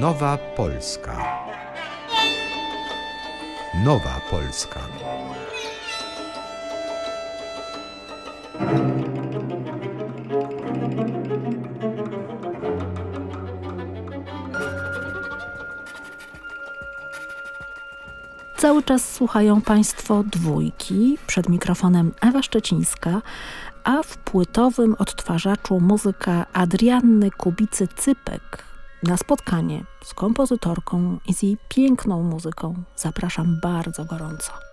Nowa Polska. Nowa Polska. Cały czas słuchają Państwo dwójki. Przed mikrofonem Ewa Szczecińska, a w płytowym odtwarzaczu muzyka Adrianny Kubicy-Cypek. Na spotkanie z kompozytorką i z jej piękną muzyką zapraszam bardzo gorąco.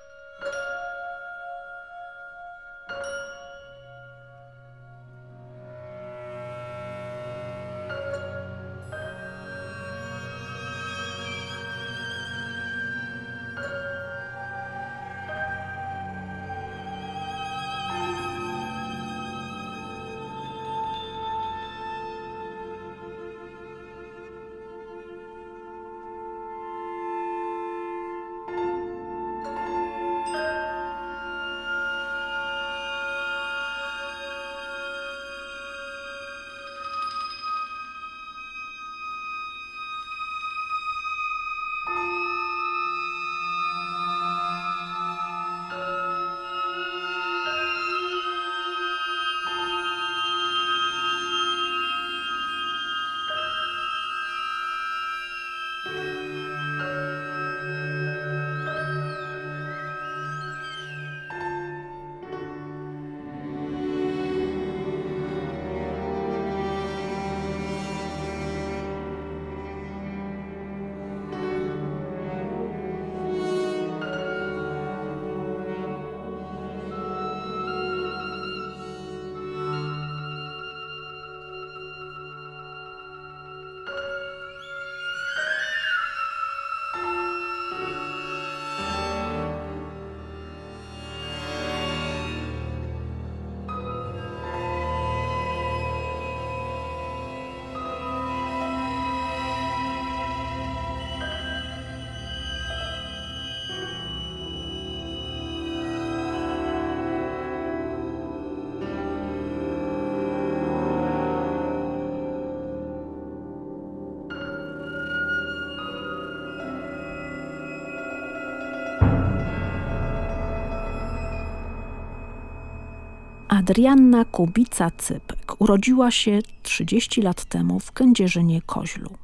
Adrianna Kubica-Cypek urodziła się 30 lat temu w Kędzierzynie Koźlu.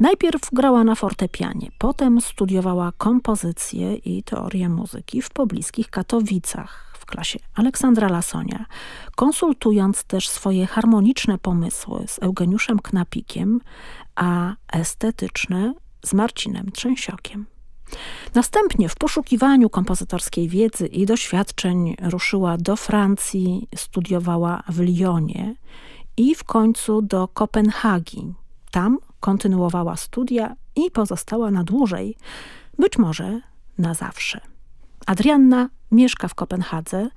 Najpierw grała na fortepianie, potem studiowała kompozycję i teorię muzyki w pobliskich Katowicach w klasie Aleksandra Lasonia, konsultując też swoje harmoniczne pomysły z Eugeniuszem Knapikiem, a estetyczne z Marcinem Trzęsiokiem. Następnie w poszukiwaniu kompozytorskiej wiedzy i doświadczeń ruszyła do Francji, studiowała w Lyonie i w końcu do Kopenhagi. Tam kontynuowała studia i pozostała na dłużej, być może na zawsze. Adrianna mieszka w Kopenhadze,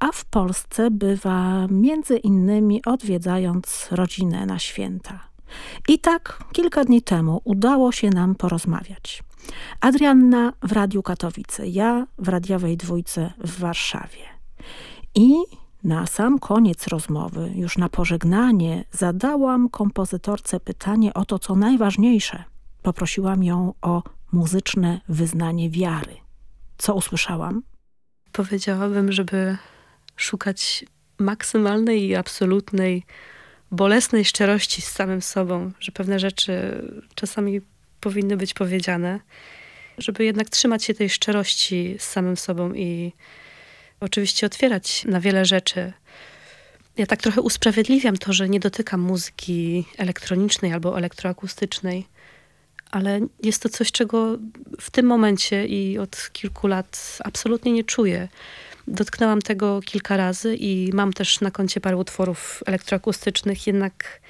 a w Polsce bywa między innymi odwiedzając rodzinę na święta. I tak kilka dni temu udało się nam porozmawiać. Adrianna w Radiu Katowice, ja w radiowej dwójce w Warszawie. I na sam koniec rozmowy, już na pożegnanie, zadałam kompozytorce pytanie o to, co najważniejsze. Poprosiłam ją o muzyczne wyznanie wiary. Co usłyszałam? Powiedziałabym, żeby szukać maksymalnej i absolutnej, bolesnej szczerości z samym sobą, że pewne rzeczy czasami powinny być powiedziane, żeby jednak trzymać się tej szczerości z samym sobą i oczywiście otwierać na wiele rzeczy. Ja tak trochę usprawiedliwiam to, że nie dotykam muzyki elektronicznej albo elektroakustycznej, ale jest to coś, czego w tym momencie i od kilku lat absolutnie nie czuję. Dotknęłam tego kilka razy i mam też na koncie parę utworów elektroakustycznych, jednak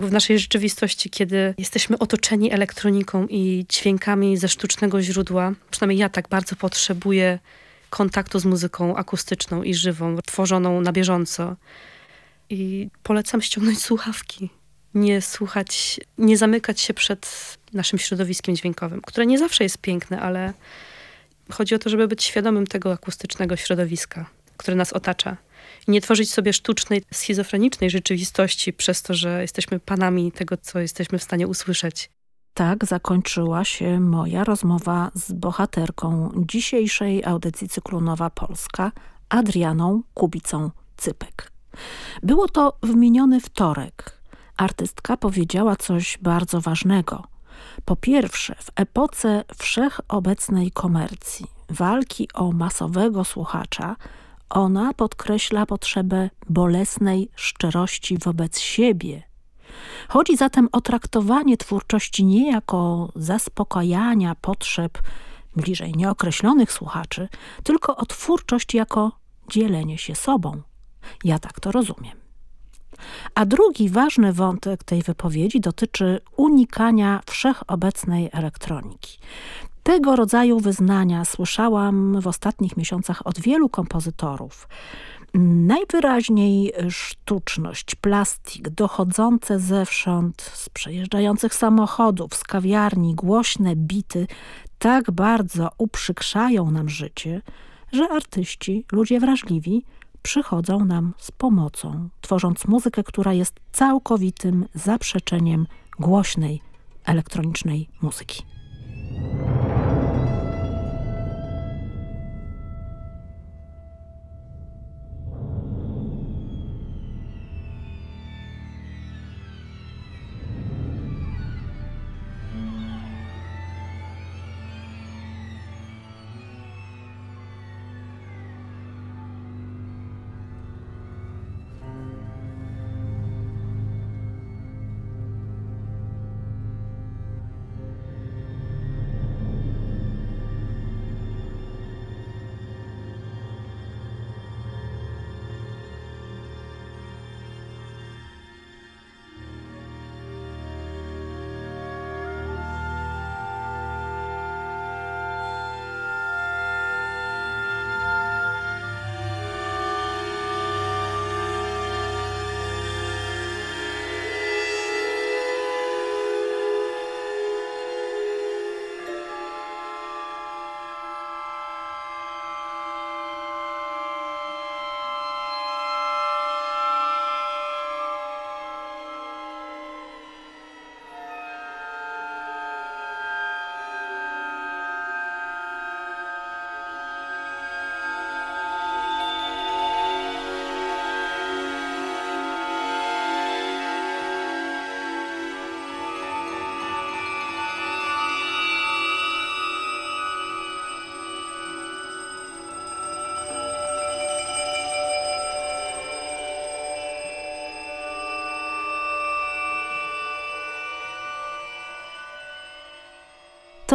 w naszej rzeczywistości, kiedy jesteśmy otoczeni elektroniką i dźwiękami ze sztucznego źródła, przynajmniej ja tak bardzo potrzebuję kontaktu z muzyką akustyczną i żywą, tworzoną na bieżąco. I polecam ściągnąć słuchawki. Nie słuchać, nie zamykać się przed naszym środowiskiem dźwiękowym, które nie zawsze jest piękne, ale chodzi o to, żeby być świadomym tego akustycznego środowiska, które nas otacza nie tworzyć sobie sztucznej, schizofrenicznej rzeczywistości przez to, że jesteśmy panami tego, co jesteśmy w stanie usłyszeć. tak zakończyła się moja rozmowa z bohaterką dzisiejszej audycji cyklu Nowa Polska, Adrianą Kubicą-Cypek. Było to w miniony wtorek. Artystka powiedziała coś bardzo ważnego. Po pierwsze, w epoce wszechobecnej komercji, walki o masowego słuchacza, ona podkreśla potrzebę bolesnej szczerości wobec siebie. Chodzi zatem o traktowanie twórczości nie jako zaspokajania potrzeb bliżej nieokreślonych słuchaczy, tylko o twórczość jako dzielenie się sobą. Ja tak to rozumiem. A drugi ważny wątek tej wypowiedzi dotyczy unikania wszechobecnej elektroniki. Tego rodzaju wyznania słyszałam w ostatnich miesiącach od wielu kompozytorów. Najwyraźniej sztuczność, plastik, dochodzące zewsząd, z przejeżdżających samochodów, z kawiarni, głośne bity tak bardzo uprzykrzają nam życie, że artyści, ludzie wrażliwi, przychodzą nam z pomocą, tworząc muzykę, która jest całkowitym zaprzeczeniem głośnej elektronicznej muzyki.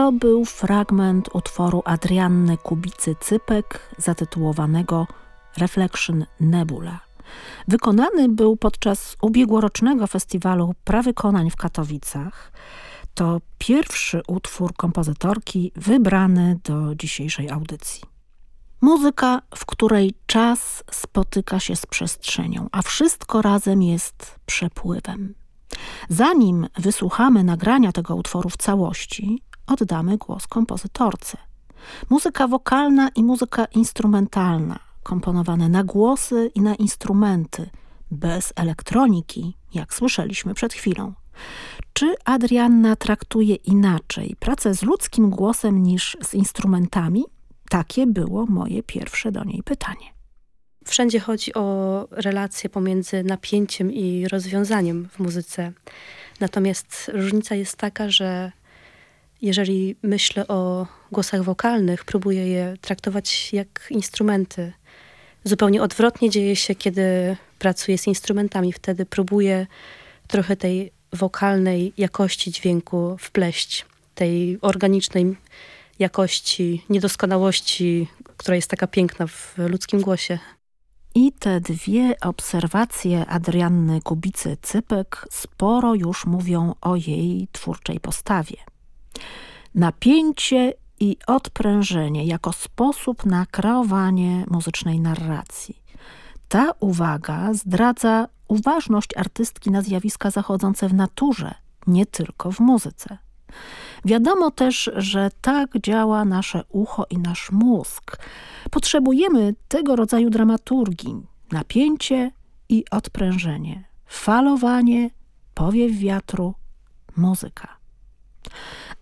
To był fragment utworu Adrianny Kubicy-Cypek zatytułowanego Reflection Nebula. Wykonany był podczas ubiegłorocznego festiwalu prawykonań w Katowicach. To pierwszy utwór kompozytorki wybrany do dzisiejszej audycji. Muzyka, w której czas spotyka się z przestrzenią, a wszystko razem jest przepływem. Zanim wysłuchamy nagrania tego utworu w całości, oddamy głos kompozytorce. Muzyka wokalna i muzyka instrumentalna, komponowane na głosy i na instrumenty, bez elektroniki, jak słyszeliśmy przed chwilą. Czy Adrianna traktuje inaczej pracę z ludzkim głosem niż z instrumentami? Takie było moje pierwsze do niej pytanie. Wszędzie chodzi o relacje pomiędzy napięciem i rozwiązaniem w muzyce. Natomiast różnica jest taka, że jeżeli myślę o głosach wokalnych, próbuję je traktować jak instrumenty. Zupełnie odwrotnie dzieje się, kiedy pracuję z instrumentami. Wtedy próbuję trochę tej wokalnej jakości dźwięku wpleść, tej organicznej jakości, niedoskonałości, która jest taka piękna w ludzkim głosie. I te dwie obserwacje Adrianny Kubicy-Cypek sporo już mówią o jej twórczej postawie. Napięcie i odprężenie jako sposób na kreowanie muzycznej narracji. Ta uwaga zdradza uważność artystki na zjawiska zachodzące w naturze, nie tylko w muzyce. Wiadomo też, że tak działa nasze ucho i nasz mózg. Potrzebujemy tego rodzaju dramaturgii, napięcie i odprężenie, falowanie, powiew wiatru, muzyka.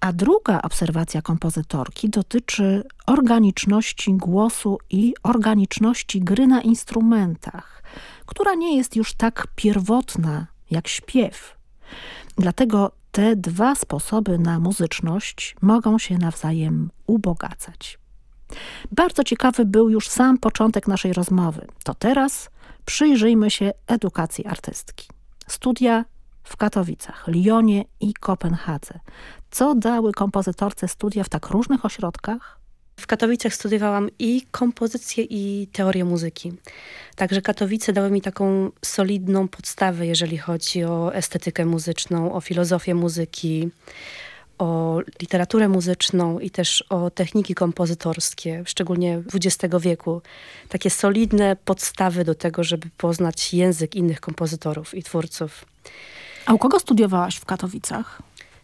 A druga obserwacja kompozytorki dotyczy organiczności głosu i organiczności gry na instrumentach, która nie jest już tak pierwotna jak śpiew. Dlatego te dwa sposoby na muzyczność mogą się nawzajem ubogacać. Bardzo ciekawy był już sam początek naszej rozmowy. To teraz przyjrzyjmy się edukacji artystki. Studia w Katowicach, Lyonie i Kopenhadze. Co dały kompozytorce studia w tak różnych ośrodkach? W Katowicach studiowałam i kompozycję, i teorię muzyki. Także Katowice dały mi taką solidną podstawę, jeżeli chodzi o estetykę muzyczną, o filozofię muzyki, o literaturę muzyczną i też o techniki kompozytorskie, szczególnie XX wieku. Takie solidne podstawy do tego, żeby poznać język innych kompozytorów i twórców. A u kogo studiowałaś w Katowicach?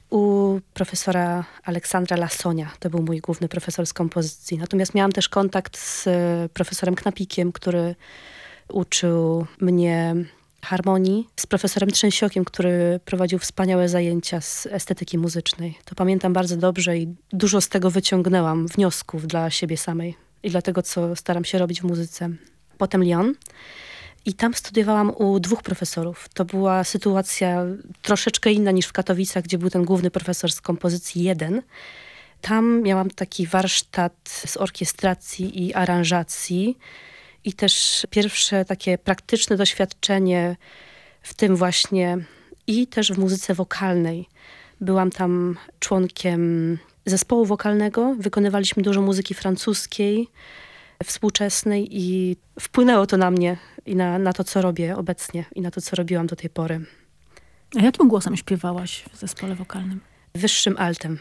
U profesora Aleksandra Lasonia. To był mój główny profesor z kompozycji. Natomiast miałam też kontakt z e, profesorem Knapikiem, który uczył mnie harmonii, z profesorem Trzęsiokiem, który prowadził wspaniałe zajęcia z estetyki muzycznej. To pamiętam bardzo dobrze i dużo z tego wyciągnęłam wniosków dla siebie samej i dla tego, co staram się robić w muzyce. Potem Lyon. I tam studiowałam u dwóch profesorów. To była sytuacja troszeczkę inna niż w Katowicach, gdzie był ten główny profesor z kompozycji jeden. Tam miałam taki warsztat z orkiestracji i aranżacji i też pierwsze takie praktyczne doświadczenie w tym właśnie i też w muzyce wokalnej. Byłam tam członkiem zespołu wokalnego, wykonywaliśmy dużo muzyki francuskiej, współczesnej i wpłynęło to na mnie i na, na to, co robię obecnie i na to, co robiłam do tej pory. A jakim głosem śpiewałaś w zespole wokalnym? Wyższym altem.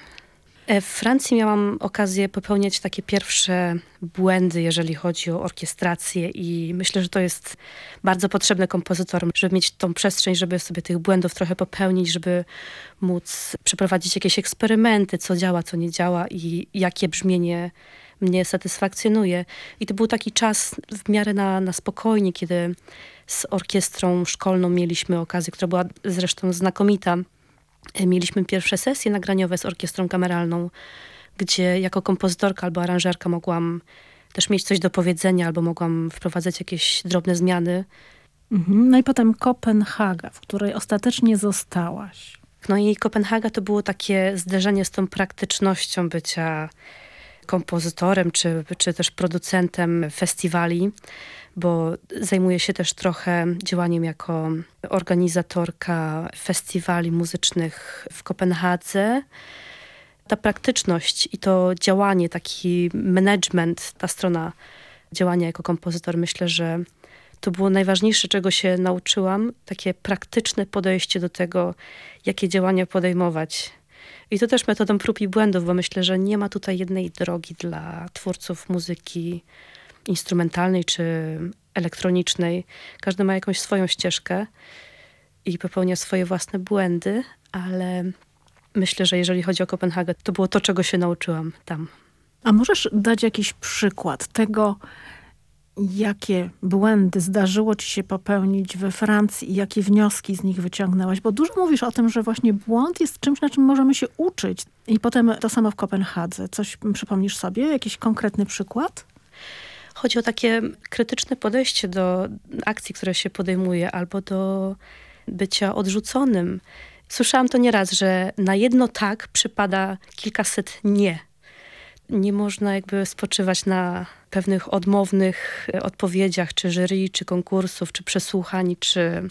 E, w Francji miałam okazję popełniać takie pierwsze błędy, jeżeli chodzi o orkiestrację i myślę, że to jest bardzo potrzebne kompozytorom, żeby mieć tą przestrzeń, żeby sobie tych błędów trochę popełnić, żeby móc przeprowadzić jakieś eksperymenty, co działa, co nie działa i jakie brzmienie mnie satysfakcjonuje. I to był taki czas w miarę na, na spokojnie, kiedy z orkiestrą szkolną mieliśmy okazję, która była zresztą znakomita. Mieliśmy pierwsze sesje nagraniowe z orkiestrą kameralną, gdzie jako kompozytorka albo aranżerka mogłam też mieć coś do powiedzenia, albo mogłam wprowadzać jakieś drobne zmiany. Mhm. No i potem Kopenhaga, w której ostatecznie zostałaś. No i Kopenhaga to było takie zderzenie z tą praktycznością bycia kompozytorem czy, czy też producentem festiwali, bo zajmuję się też trochę działaniem jako organizatorka festiwali muzycznych w Kopenhadze. Ta praktyczność i to działanie, taki management, ta strona działania jako kompozytor, myślę, że to było najważniejsze, czego się nauczyłam. Takie praktyczne podejście do tego, jakie działania podejmować i to też metodą prób i błędów, bo myślę, że nie ma tutaj jednej drogi dla twórców muzyki instrumentalnej czy elektronicznej. Każdy ma jakąś swoją ścieżkę i popełnia swoje własne błędy, ale myślę, że jeżeli chodzi o Kopenhagę, to było to, czego się nauczyłam tam. A możesz dać jakiś przykład tego, jakie błędy zdarzyło ci się popełnić we Francji i jakie wnioski z nich wyciągnęłaś? Bo dużo mówisz o tym, że właśnie błąd jest czymś, na czym możemy się uczyć. I potem to samo w Kopenhadze. Coś przypomnisz sobie? Jakiś konkretny przykład? Chodzi o takie krytyczne podejście do akcji, które się podejmuje, albo do bycia odrzuconym. Słyszałam to nieraz, że na jedno tak przypada kilkaset nie nie można jakby spoczywać na pewnych odmownych e, odpowiedziach, czy jury, czy konkursów, czy przesłuchań, czy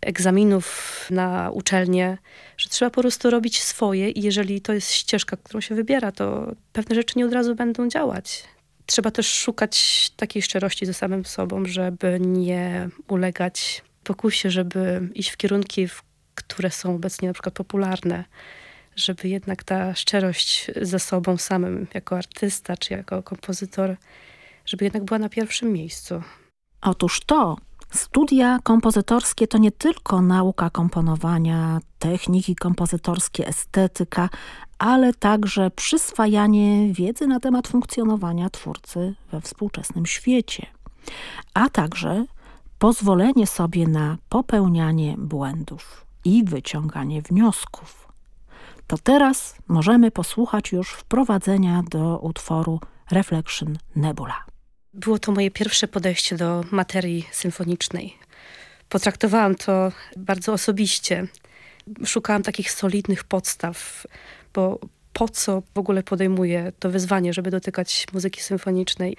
egzaminów na uczelnię, że trzeba po prostu robić swoje i jeżeli to jest ścieżka, którą się wybiera, to pewne rzeczy nie od razu będą działać. Trzeba też szukać takiej szczerości ze samym sobą, żeby nie ulegać pokusie, żeby iść w kierunki, które są obecnie na przykład popularne żeby jednak ta szczerość ze sobą samym, jako artysta czy jako kompozytor, żeby jednak była na pierwszym miejscu. Otóż to, studia kompozytorskie to nie tylko nauka komponowania, techniki kompozytorskie, estetyka, ale także przyswajanie wiedzy na temat funkcjonowania twórcy we współczesnym świecie, a także pozwolenie sobie na popełnianie błędów i wyciąganie wniosków. To teraz możemy posłuchać już wprowadzenia do utworu Reflection Nebula. Było to moje pierwsze podejście do materii symfonicznej. Potraktowałam to bardzo osobiście. Szukałam takich solidnych podstaw, bo po co w ogóle podejmuję to wyzwanie, żeby dotykać muzyki symfonicznej.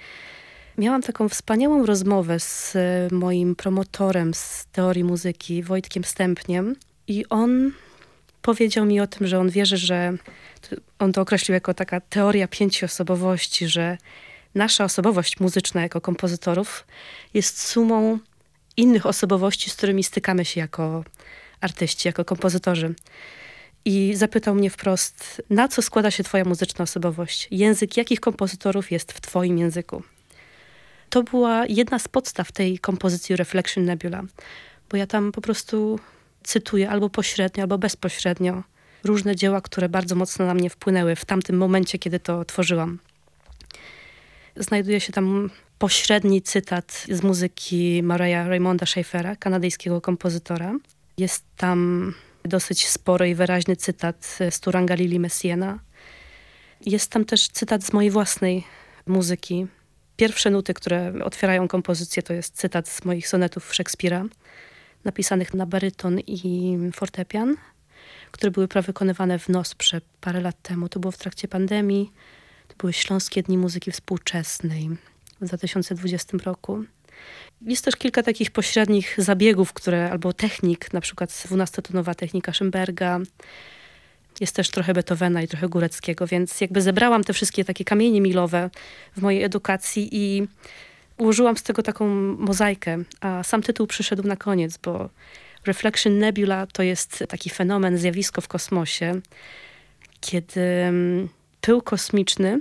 Miałam taką wspaniałą rozmowę z moim promotorem z teorii muzyki, Wojtkiem Stępniem, i on powiedział mi o tym, że on wierzy, że on to określił jako taka teoria pięciu osobowości, że nasza osobowość muzyczna jako kompozytorów jest sumą innych osobowości, z którymi stykamy się jako artyści, jako kompozytorzy. I zapytał mnie wprost, na co składa się twoja muzyczna osobowość? Język jakich kompozytorów jest w twoim języku? To była jedna z podstaw tej kompozycji Reflection Nebula, bo ja tam po prostu cytuję albo pośrednio, albo bezpośrednio różne dzieła, które bardzo mocno na mnie wpłynęły w tamtym momencie, kiedy to tworzyłam. Znajduje się tam pośredni cytat z muzyki Mariah Raymonda Schaeffera, kanadyjskiego kompozytora. Jest tam dosyć spory i wyraźny cytat z Turanga Lili Messiena. Jest tam też cytat z mojej własnej muzyki. Pierwsze nuty, które otwierają kompozycję, to jest cytat z moich sonetów Szekspira, napisanych na baryton i fortepian, które były wykonywane w prze parę lat temu. To było w trakcie pandemii. To były Śląskie Dni Muzyki Współczesnej w 2020 roku. Jest też kilka takich pośrednich zabiegów, które, albo technik, na przykład dwunastotonowa technika Schönberga. Jest też trochę Beethovena i trochę Góreckiego, więc jakby zebrałam te wszystkie takie kamienie milowe w mojej edukacji i ułożyłam z tego taką mozaikę, a sam tytuł przyszedł na koniec, bo Reflection Nebula to jest taki fenomen, zjawisko w kosmosie, kiedy mm, pył kosmiczny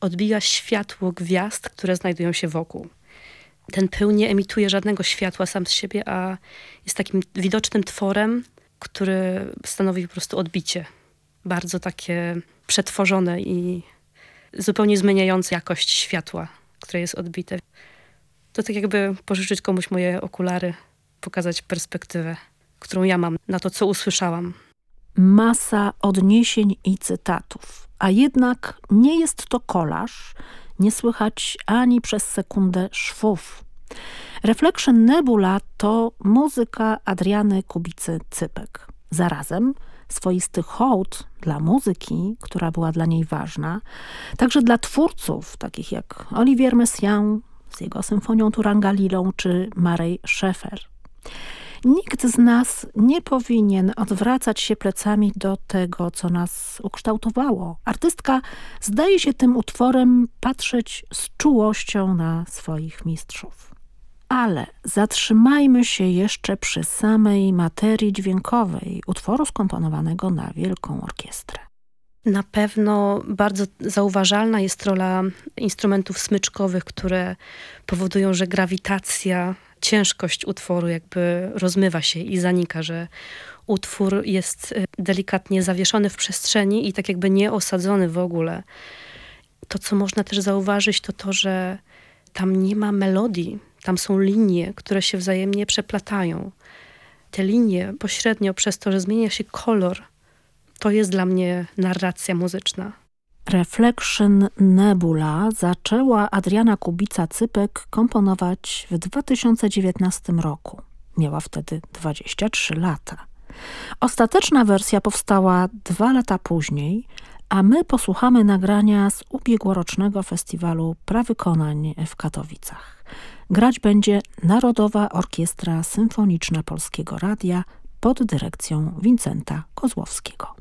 odbija światło gwiazd, które znajdują się wokół. Ten pył nie emituje żadnego światła sam z siebie, a jest takim widocznym tworem, który stanowi po prostu odbicie. Bardzo takie przetworzone i zupełnie zmieniające jakość światła, które jest odbite. To tak jakby pożyczyć komuś moje okulary, pokazać perspektywę, którą ja mam na to, co usłyszałam. Masa odniesień i cytatów, a jednak nie jest to kolaż, nie słychać ani przez sekundę szwów. Reflection Nebula to muzyka Adriany Kubicy-Cypek. Zarazem swoisty hołd dla muzyki, która była dla niej ważna, także dla twórców takich jak Olivier Messiaen z jego symfonią Turangalilą czy Marej Schaeffer. Nikt z nas nie powinien odwracać się plecami do tego, co nas ukształtowało. Artystka zdaje się tym utworem patrzeć z czułością na swoich mistrzów. Ale zatrzymajmy się jeszcze przy samej materii dźwiękowej utworu skomponowanego na wielką orkiestrę. Na pewno bardzo zauważalna jest rola instrumentów smyczkowych, które powodują, że grawitacja ciężkość utworu jakby rozmywa się i zanika, że utwór jest y, delikatnie zawieszony w przestrzeni i tak jakby nie osadzony w ogóle. To, co można też zauważyć, to to, że tam nie ma melodii, tam są linie, które się wzajemnie przeplatają. Te linie pośrednio przez to, że zmienia się kolor, to jest dla mnie narracja muzyczna. Reflection Nebula zaczęła Adriana Kubica-Cypek komponować w 2019 roku. Miała wtedy 23 lata. Ostateczna wersja powstała dwa lata później, a my posłuchamy nagrania z ubiegłorocznego festiwalu prawykonań w Katowicach. Grać będzie Narodowa Orkiestra Symfoniczna Polskiego Radia pod dyrekcją Wincenta Kozłowskiego.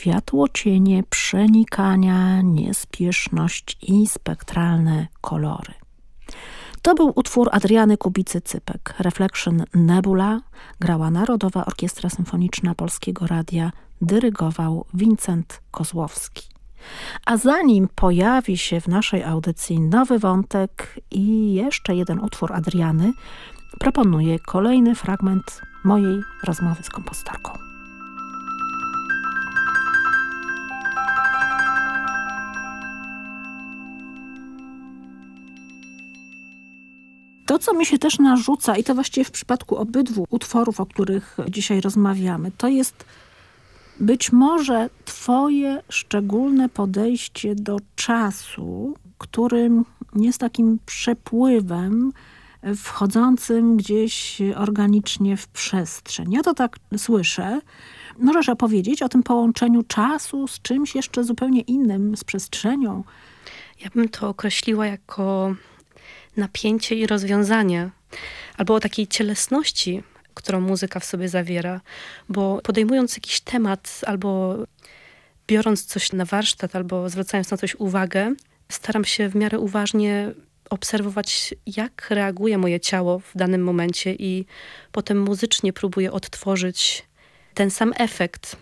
Światło cienie, przenikania, niespieszność i spektralne kolory. To był utwór Adriany Kubicy-Cypek, Reflection Nebula, grała Narodowa Orkiestra Symfoniczna Polskiego Radia, dyrygował Wincent Kozłowski. A zanim pojawi się w naszej audycji nowy wątek i jeszcze jeden utwór Adriany, proponuję kolejny fragment mojej rozmowy z kompozytorką. Co mi się też narzuca, i to właściwie w przypadku obydwu utworów, o których dzisiaj rozmawiamy, to jest być może Twoje szczególne podejście do czasu, którym jest takim przepływem wchodzącym gdzieś organicznie w przestrzeń. Ja to tak słyszę. Możesz opowiedzieć o tym połączeniu czasu z czymś jeszcze zupełnie innym, z przestrzenią? Ja bym to określiła jako napięcie i rozwiązanie, albo o takiej cielesności, którą muzyka w sobie zawiera, bo podejmując jakiś temat albo biorąc coś na warsztat, albo zwracając na coś uwagę, staram się w miarę uważnie obserwować, jak reaguje moje ciało w danym momencie i potem muzycznie próbuję odtworzyć ten sam efekt.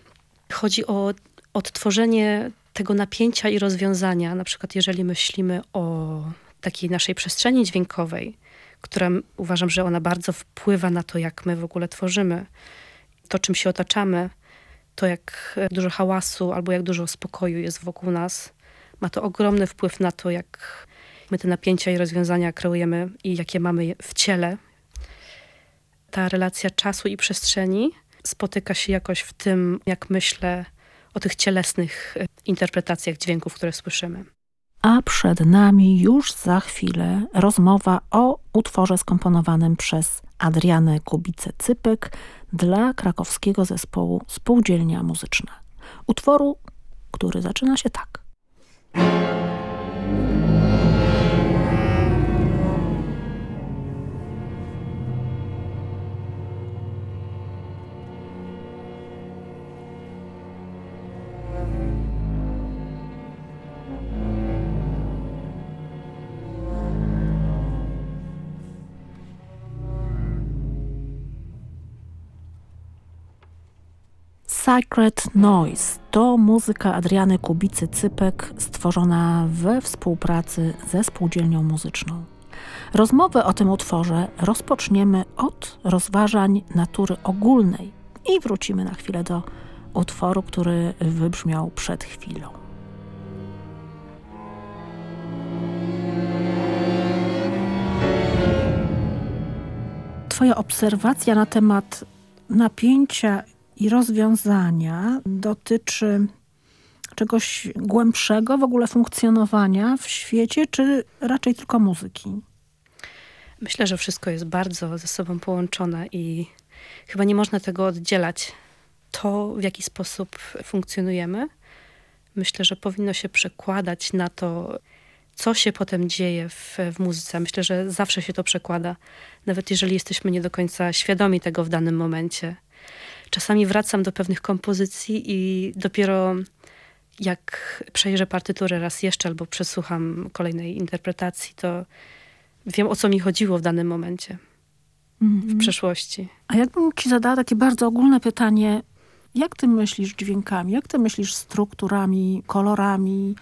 Chodzi o odtworzenie tego napięcia i rozwiązania. Na przykład, jeżeli myślimy o takiej naszej przestrzeni dźwiękowej, która uważam, że ona bardzo wpływa na to, jak my w ogóle tworzymy, to czym się otaczamy, to jak dużo hałasu albo jak dużo spokoju jest wokół nas. Ma to ogromny wpływ na to, jak my te napięcia i rozwiązania kreujemy i jakie mamy w ciele. Ta relacja czasu i przestrzeni spotyka się jakoś w tym, jak myślę o tych cielesnych interpretacjach dźwięków, które słyszymy a przed nami już za chwilę rozmowa o utworze skomponowanym przez Adrianę Kubicę-Cypek dla krakowskiego zespołu Spółdzielnia Muzyczna. Utworu, który zaczyna się tak. Sacred Noise to muzyka Adriany Kubicy-Cypek stworzona we współpracy ze spółdzielnią muzyczną. Rozmowę o tym utworze rozpoczniemy od rozważań natury ogólnej i wrócimy na chwilę do utworu, który wybrzmiał przed chwilą. Twoja obserwacja na temat napięcia i rozwiązania dotyczy czegoś głębszego w ogóle funkcjonowania w świecie, czy raczej tylko muzyki? Myślę, że wszystko jest bardzo ze sobą połączone i chyba nie można tego oddzielać. To, w jaki sposób funkcjonujemy, myślę, że powinno się przekładać na to, co się potem dzieje w, w muzyce. Myślę, że zawsze się to przekłada, nawet jeżeli jesteśmy nie do końca świadomi tego w danym momencie. Czasami wracam do pewnych kompozycji i dopiero jak przejrzę partyturę raz jeszcze albo przesłucham kolejnej interpretacji, to wiem o co mi chodziło w danym momencie, mm -hmm. w mhm. przeszłości. A jakbym ci zadała takie bardzo ogólne pytanie, jak ty myślisz dźwiękami, jak ty myślisz strukturami, kolorami,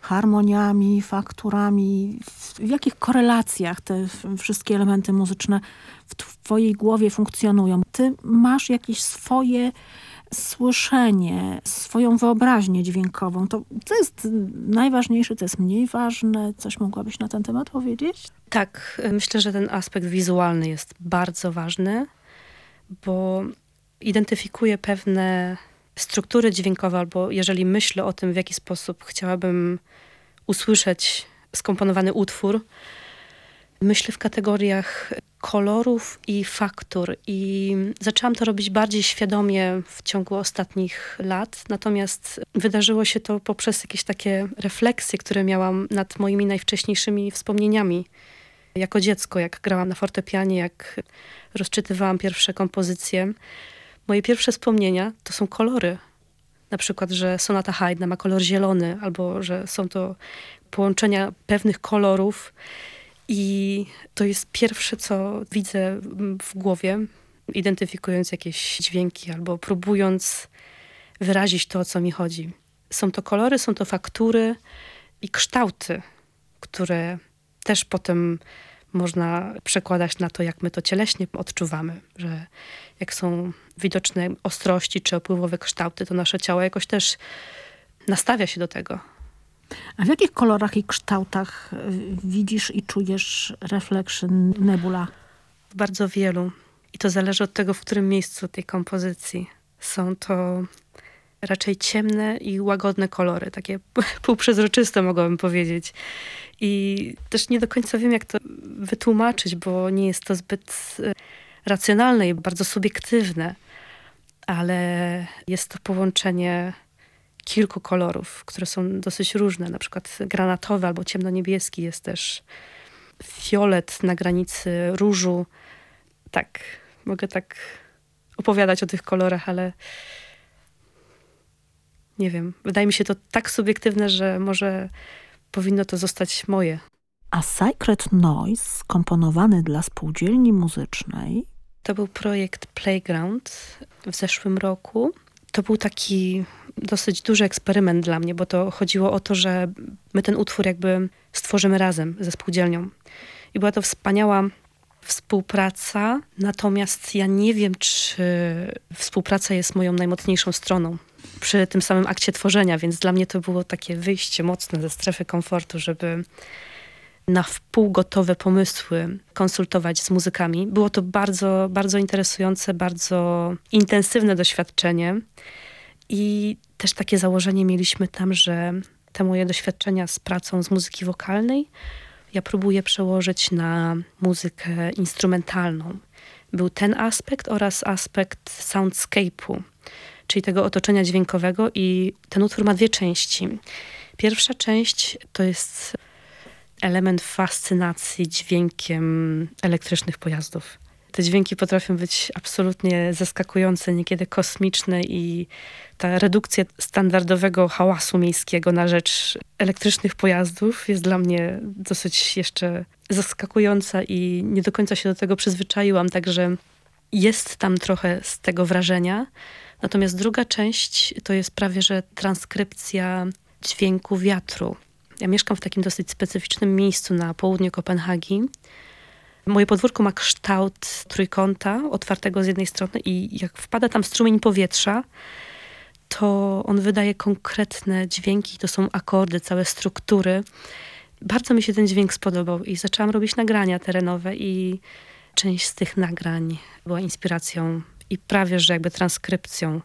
harmoniami, fakturami, w jakich korelacjach te wszystkie elementy muzyczne w twojej głowie funkcjonują. Ty masz jakieś swoje słyszenie, swoją wyobraźnię dźwiękową. To, co jest najważniejsze, to jest mniej ważne. Coś mogłabyś na ten temat powiedzieć? Tak, myślę, że ten aspekt wizualny jest bardzo ważny, bo identyfikuje pewne struktury dźwiękowe, albo jeżeli myślę o tym, w jaki sposób chciałabym usłyszeć skomponowany utwór, myślę w kategoriach kolorów i faktur. I zaczęłam to robić bardziej świadomie w ciągu ostatnich lat. Natomiast wydarzyło się to poprzez jakieś takie refleksje, które miałam nad moimi najwcześniejszymi wspomnieniami. Jako dziecko, jak grałam na fortepianie, jak rozczytywałam pierwsze kompozycje. Moje pierwsze wspomnienia to są kolory. Na przykład, że sonata Haydna ma kolor zielony, albo że są to połączenia pewnych kolorów i to jest pierwsze, co widzę w głowie, identyfikując jakieś dźwięki albo próbując wyrazić to, o co mi chodzi. Są to kolory, są to faktury i kształty, które też potem można przekładać na to, jak my to cieleśnie odczuwamy, że jak są widoczne ostrości czy opływowe kształty, to nasze ciało jakoś też nastawia się do tego. A w jakich kolorach i kształtach y, widzisz i czujesz Reflection Nebula? W bardzo wielu. I to zależy od tego, w którym miejscu tej kompozycji. Są to raczej ciemne i łagodne kolory, takie półprzezroczyste mogłabym powiedzieć. I też nie do końca wiem, jak to wytłumaczyć, bo nie jest to zbyt e, racjonalne i bardzo subiektywne, ale jest to połączenie kilku kolorów, które są dosyć różne. Na przykład granatowy albo ciemnoniebieski jest też fiolet na granicy różu. Tak, mogę tak opowiadać o tych kolorach, ale nie wiem. Wydaje mi się to tak subiektywne, że może powinno to zostać moje. A Sacred Noise, skomponowany dla spółdzielni muzycznej. To był projekt Playground w zeszłym roku. To był taki dosyć duży eksperyment dla mnie, bo to chodziło o to, że my ten utwór jakby stworzymy razem ze spółdzielnią. I była to wspaniała współpraca, natomiast ja nie wiem, czy współpraca jest moją najmocniejszą stroną przy tym samym akcie tworzenia, więc dla mnie to było takie wyjście mocne ze strefy komfortu, żeby na wpół gotowe pomysły konsultować z muzykami. Było to bardzo, bardzo interesujące, bardzo intensywne doświadczenie i też takie założenie mieliśmy tam, że te moje doświadczenia z pracą z muzyki wokalnej ja próbuję przełożyć na muzykę instrumentalną. Był ten aspekt oraz aspekt soundscape'u, czyli tego otoczenia dźwiękowego i ten utwór ma dwie części. Pierwsza część to jest element fascynacji dźwiękiem elektrycznych pojazdów. Te dźwięki potrafią być absolutnie zaskakujące, niekiedy kosmiczne i ta redukcja standardowego hałasu miejskiego na rzecz elektrycznych pojazdów jest dla mnie dosyć jeszcze zaskakująca i nie do końca się do tego przyzwyczaiłam, także jest tam trochę z tego wrażenia. Natomiast druga część to jest prawie, że transkrypcja dźwięku wiatru. Ja mieszkam w takim dosyć specyficznym miejscu na południu Kopenhagi. Moje podwórko ma kształt trójkąta, otwartego z jednej strony i jak wpada tam strumień powietrza, to on wydaje konkretne dźwięki, to są akordy, całe struktury. Bardzo mi się ten dźwięk spodobał i zaczęłam robić nagrania terenowe i część z tych nagrań była inspiracją i prawie, że jakby transkrypcją,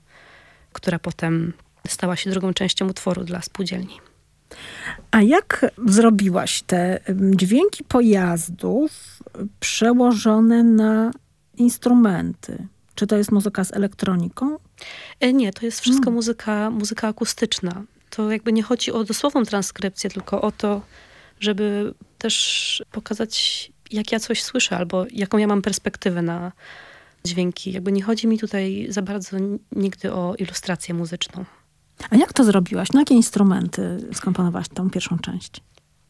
która potem stała się drugą częścią utworu dla spółdzielni. A jak zrobiłaś te dźwięki pojazdów przełożone na instrumenty? Czy to jest muzyka z elektroniką? E, nie, to jest wszystko hmm. muzyka, muzyka akustyczna. To jakby nie chodzi o dosłowną transkrypcję, tylko o to, żeby też pokazać, jak ja coś słyszę, albo jaką ja mam perspektywę na dźwięki. Jakby nie chodzi mi tutaj za bardzo nigdy o ilustrację muzyczną. A jak to zrobiłaś? Na jakie instrumenty skomponowałaś tą pierwszą część?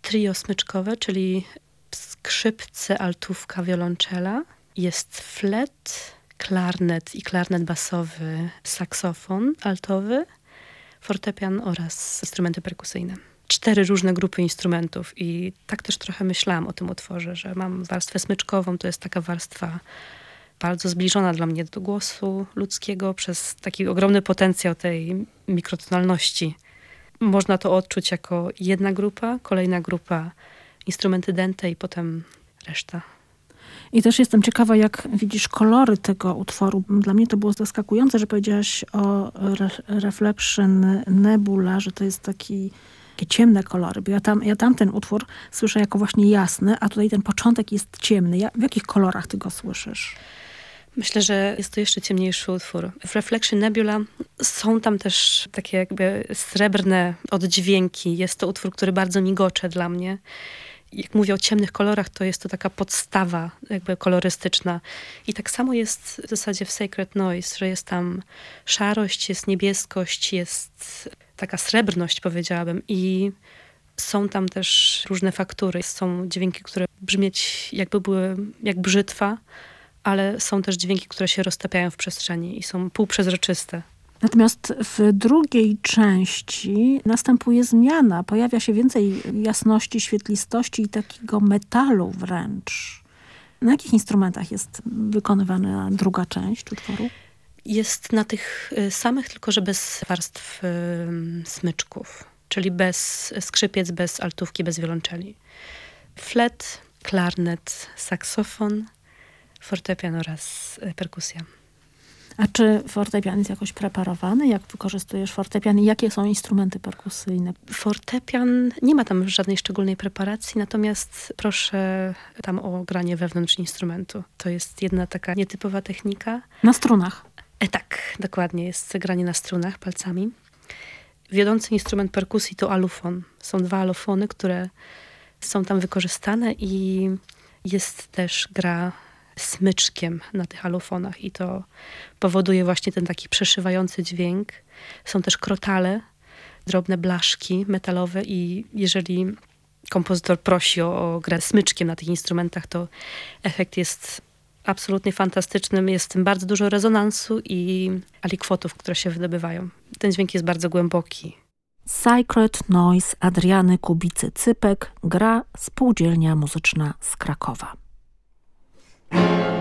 Trio smyczkowe, czyli skrzypce, altówka, wiolonczela. Jest flet, klarnet i klarnet basowy, saksofon altowy, fortepian oraz instrumenty perkusyjne. Cztery różne grupy instrumentów i tak też trochę myślałam o tym utworze, że mam warstwę smyczkową, to jest taka warstwa bardzo zbliżona dla mnie do głosu ludzkiego przez taki ogromny potencjał tej mikrotonalności. Można to odczuć jako jedna grupa, kolejna grupa instrumenty dente i potem reszta. I też jestem ciekawa, jak widzisz kolory tego utworu. Dla mnie to było zaskakujące, że powiedziałaś o Re Reflection Nebula, że to jest taki takie ciemne kolory, bo ja, tam, ja tamten utwór słyszę jako właśnie jasny, a tutaj ten początek jest ciemny. Ja, w jakich kolorach ty go słyszysz? Myślę, że jest to jeszcze ciemniejszy utwór. W Reflection Nebula są tam też takie jakby srebrne oddźwięki. Jest to utwór, który bardzo migocze dla mnie. Jak mówię o ciemnych kolorach, to jest to taka podstawa jakby kolorystyczna. I tak samo jest w zasadzie w Sacred Noise, że jest tam szarość, jest niebieskość, jest taka srebrność powiedziałabym i są tam też różne faktury. Są dźwięki, które brzmieć jakby były jak brzytwa, ale są też dźwięki, które się roztapiają w przestrzeni i są półprzezroczyste. Natomiast w drugiej części następuje zmiana. Pojawia się więcej jasności, świetlistości i takiego metalu wręcz. Na jakich instrumentach jest wykonywana druga część utworu? Jest na tych y, samych, tylko że bez warstw smyczków, czyli bez skrzypiec, bez altówki, bez wiolonczeli. Flet, klarnet, saksofon, fortepian oraz y, perkusja. A czy fortepian jest jakoś preparowany? Jak wykorzystujesz fortepian i jakie są instrumenty perkusyjne? Fortepian nie ma tam żadnej szczególnej preparacji, natomiast proszę tam o granie wewnątrz instrumentu. To jest jedna taka nietypowa technika. Na strunach? E, tak, dokładnie. Jest granie na strunach palcami. Wiodący instrument perkusji to alufon. Są dwa alufony, które są tam wykorzystane i jest też gra smyczkiem na tych alufonach i to powoduje właśnie ten taki przeszywający dźwięk. Są też krotale, drobne blaszki metalowe i jeżeli kompozytor prosi o, o grę smyczkiem na tych instrumentach, to efekt jest absolutnie fantastycznym. Jest w tym bardzo dużo rezonansu i alikwotów, które się wydobywają. Ten dźwięk jest bardzo głęboki. Sacred Noise Adriany Kubicy-Cypek gra Spółdzielnia Muzyczna z Krakowa. thank you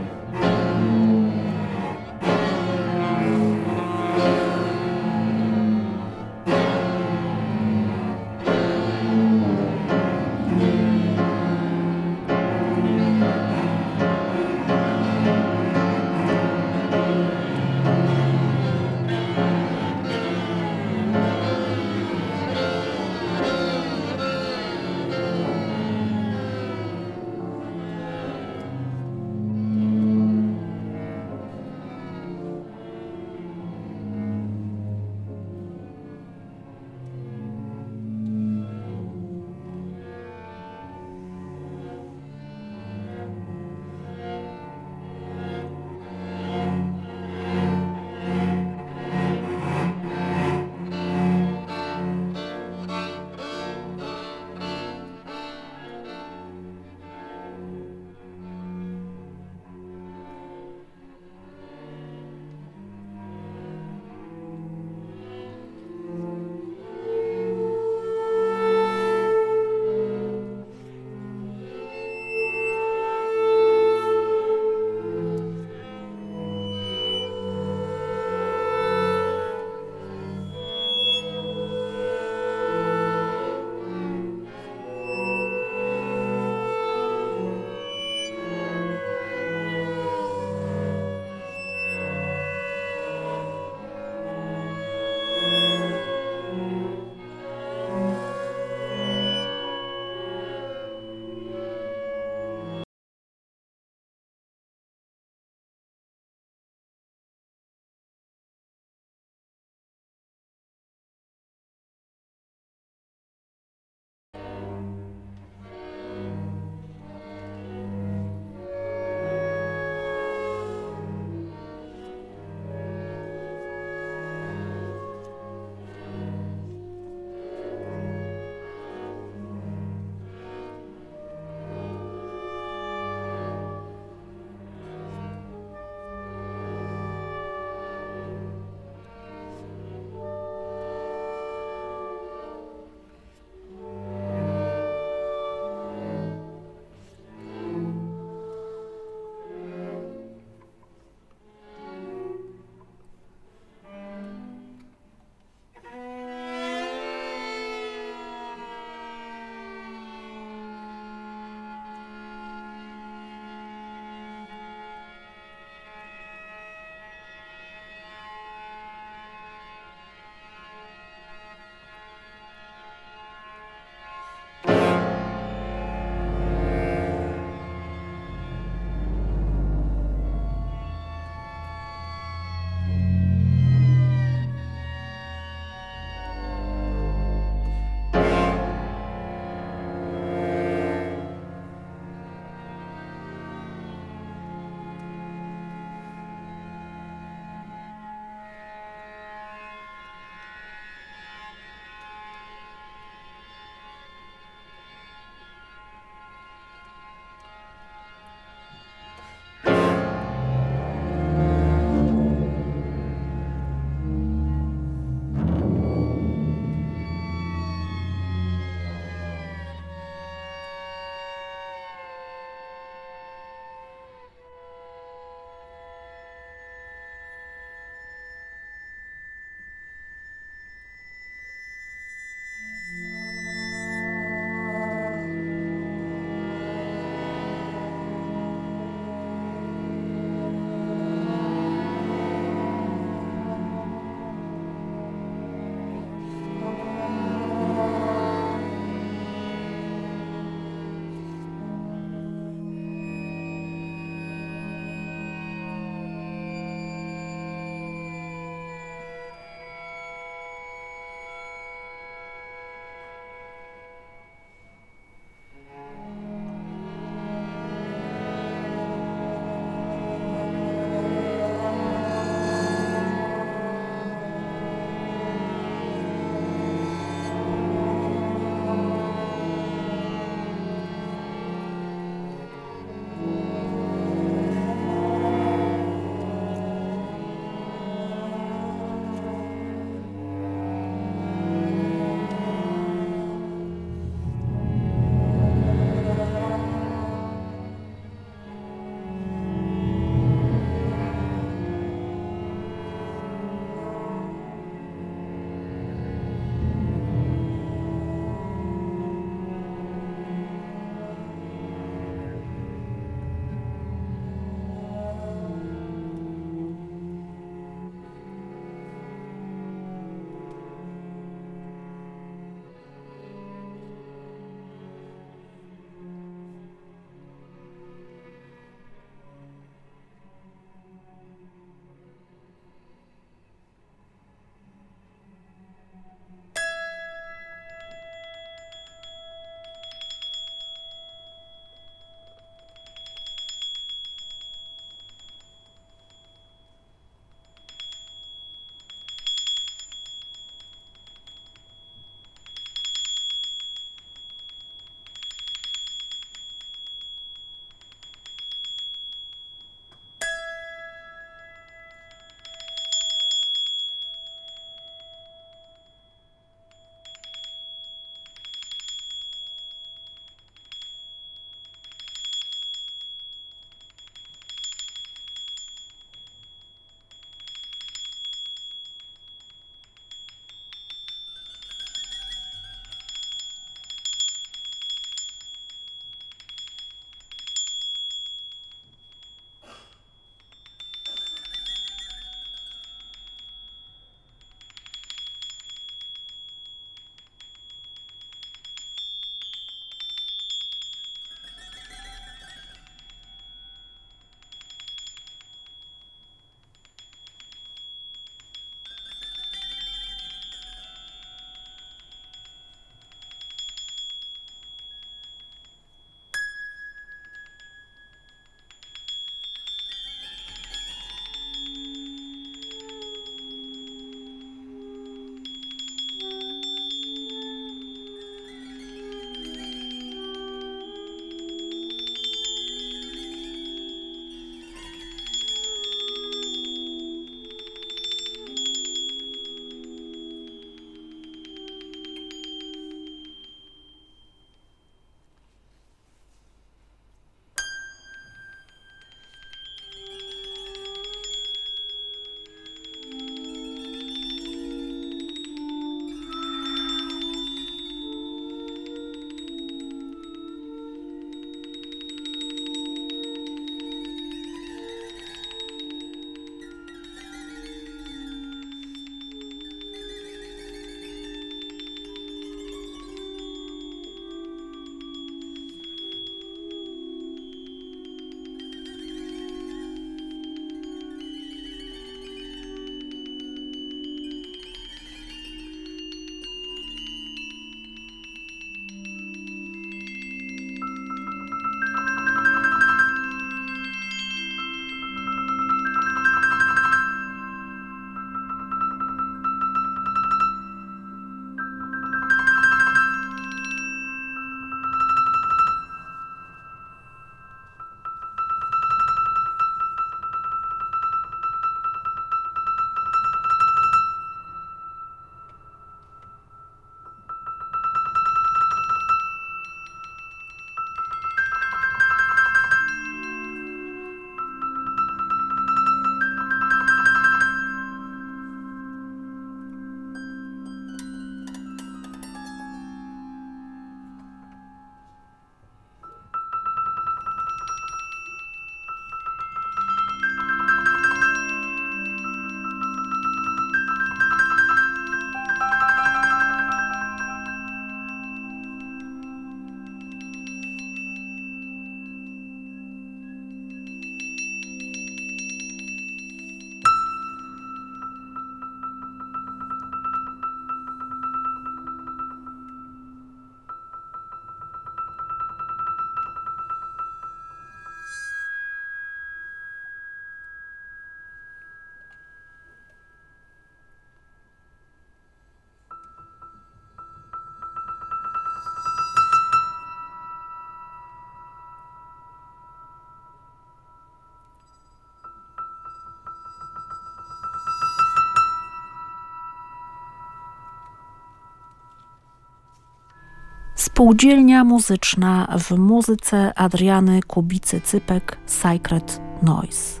Spółdzielnia muzyczna w muzyce Adriany Kubicy-Cypek Sacred Noise.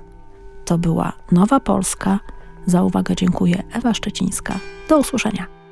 To była Nowa Polska. Za uwagę dziękuję Ewa Szczecińska. Do usłyszenia.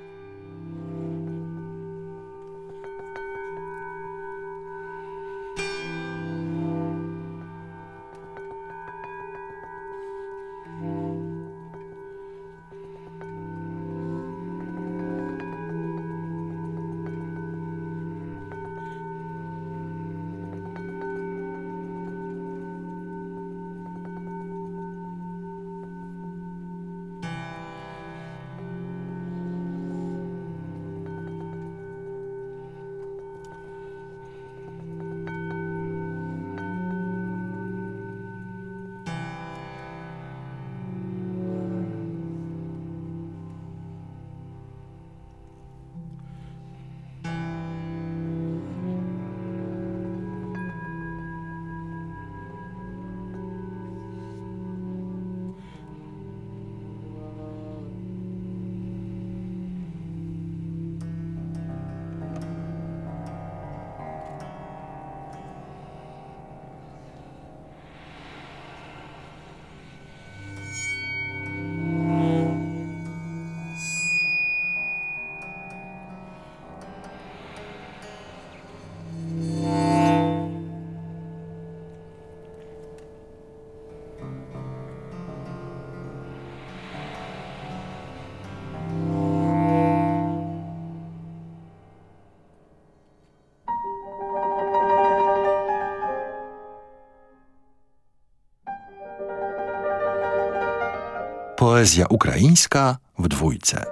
Poezja ukraińska w dwójce.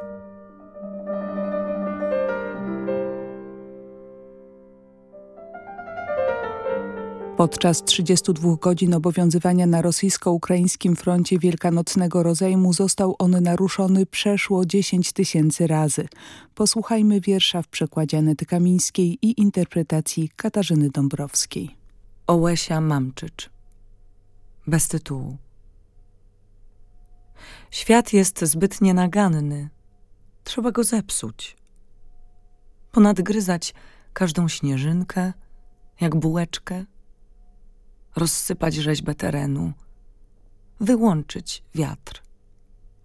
Podczas 32 godzin obowiązywania na rosyjsko-ukraińskim froncie wielkanocnego rozejmu został on naruszony przeszło 10 tysięcy razy. Posłuchajmy wiersza w przekładzie Anety Kamińskiej i interpretacji Katarzyny Dąbrowskiej. Ołesia Mamczycz Bez tytułu Świat jest zbyt nienaganny. Trzeba go zepsuć. Ponadgryzać każdą śnieżynkę, jak bułeczkę, rozsypać rzeźbę terenu, wyłączyć wiatr,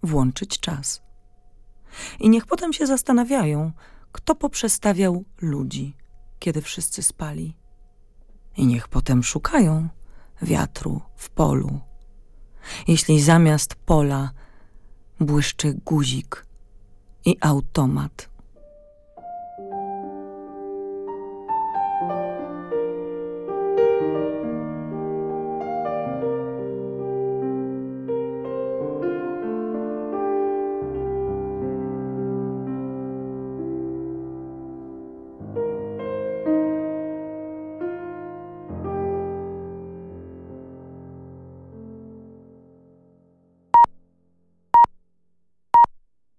włączyć czas. I niech potem się zastanawiają, kto poprzestawiał ludzi, kiedy wszyscy spali. I niech potem szukają wiatru w polu. Jeśli zamiast pola błyszczy guzik i automat